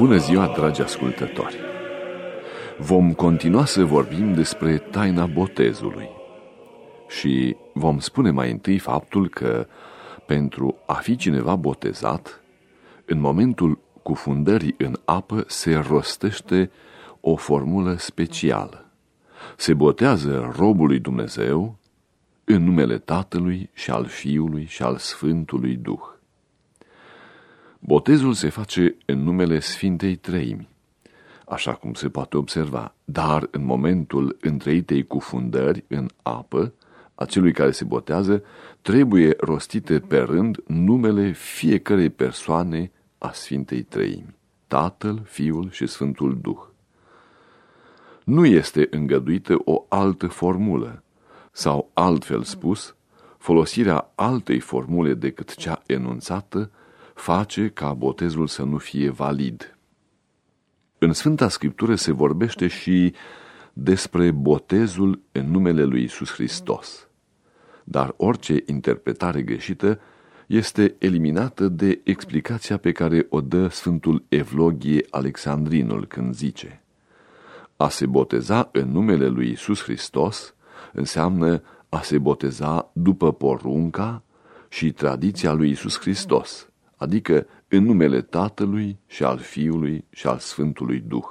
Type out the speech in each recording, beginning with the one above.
Bună ziua, dragi ascultători! Vom continua să vorbim despre taina botezului și vom spune mai întâi faptul că pentru a fi cineva botezat, în momentul cufundării în apă se rostește o formulă specială. Se botează robul lui Dumnezeu în numele Tatălui și al Fiului și al Sfântului Duh. Botezul se face în numele Sfintei Treimi, așa cum se poate observa, dar în momentul întreitei cufundări în apă, a celui care se botează, trebuie rostite pe rând numele fiecarei persoane a Sfintei Treimi, Tatăl, Fiul și Sfântul Duh. Nu este îngăduită o altă formulă, sau altfel spus, folosirea altei formule decât cea enunțată face ca botezul să nu fie valid. În Sfânta Scriptură se vorbește și despre botezul în numele lui Isus Hristos. Dar orice interpretare greșită este eliminată de explicația pe care o dă Sfântul Evlogie Alexandrinul când zice A se boteza în numele lui Isus Hristos înseamnă a se boteza după porunca și tradiția lui Isus Hristos, adică în numele Tatălui și al Fiului și al Sfântului Duh.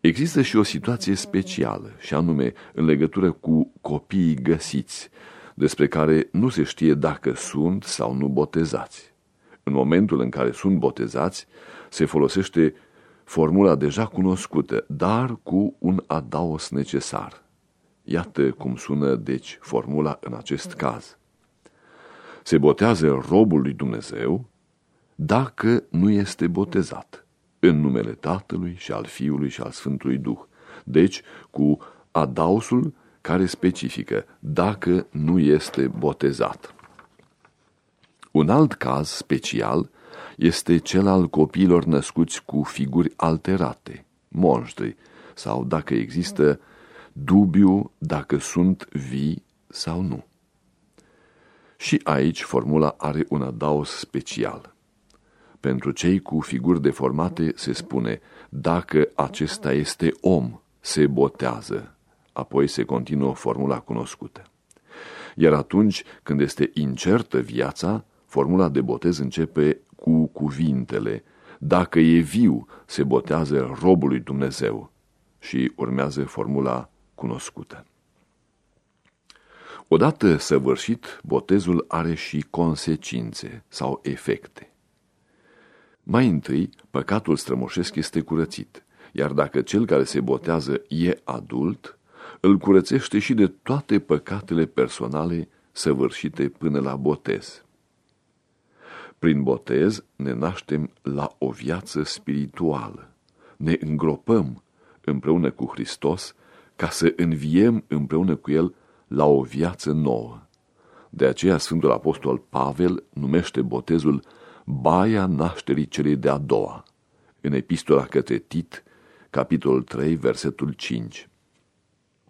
Există și o situație specială, și anume în legătură cu copiii găsiți, despre care nu se știe dacă sunt sau nu botezați. În momentul în care sunt botezați, se folosește formula deja cunoscută, dar cu un adaos necesar. Iată cum sună, deci, formula în acest caz. Se botează robul lui Dumnezeu dacă nu este botezat în numele Tatălui și al Fiului și al Sfântului Duh. Deci, cu adausul care specifică dacă nu este botezat. Un alt caz special este cel al copiilor născuți cu figuri alterate, monștri, sau dacă există dubiu dacă sunt vii sau nu. Și aici formula are un adaos special. Pentru cei cu figuri deformate se spune, dacă acesta este om, se botează. Apoi se continuă formula cunoscută. Iar atunci când este incertă viața, formula de botez începe cu cuvintele, dacă e viu, se botează robul lui Dumnezeu. Și urmează formula cunoscută. Odată săvârșit, botezul are și consecințe sau efecte. Mai întâi, păcatul strămoșesc este curățit, iar dacă cel care se botează e adult, îl curățește și de toate păcatele personale săvârșite până la botez. Prin botez ne naștem la o viață spirituală, ne îngropăm împreună cu Hristos ca să înviem împreună cu El la o viață nouă. De aceea Sfântul Apostol Pavel numește botezul baia nașterii celei de-a doua, în epistola către Tit, capitolul 3, versetul 5.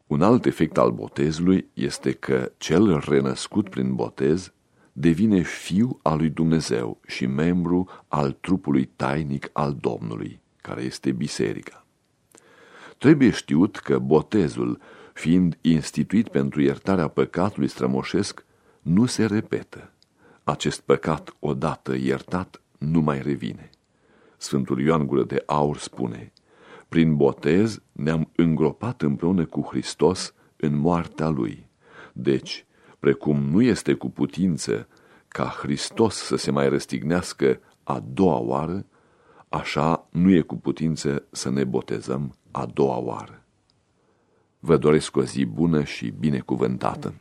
Un alt efect al botezului este că cel renăscut prin botez devine fiu al lui Dumnezeu și membru al trupului tainic al Domnului, care este biserica. Trebuie știut că botezul, fiind instituit pentru iertarea păcatului strămoșesc, nu se repetă. Acest păcat, odată iertat, nu mai revine. Sfântul Ioan Gură de Aur spune, prin botez ne-am îngropat împreună cu Hristos în moartea Lui. Deci, precum nu este cu putință ca Hristos să se mai răstignească a doua oară, așa nu e cu putință să ne botezăm a doua oară. Vă doresc o zi bună și binecuvântată!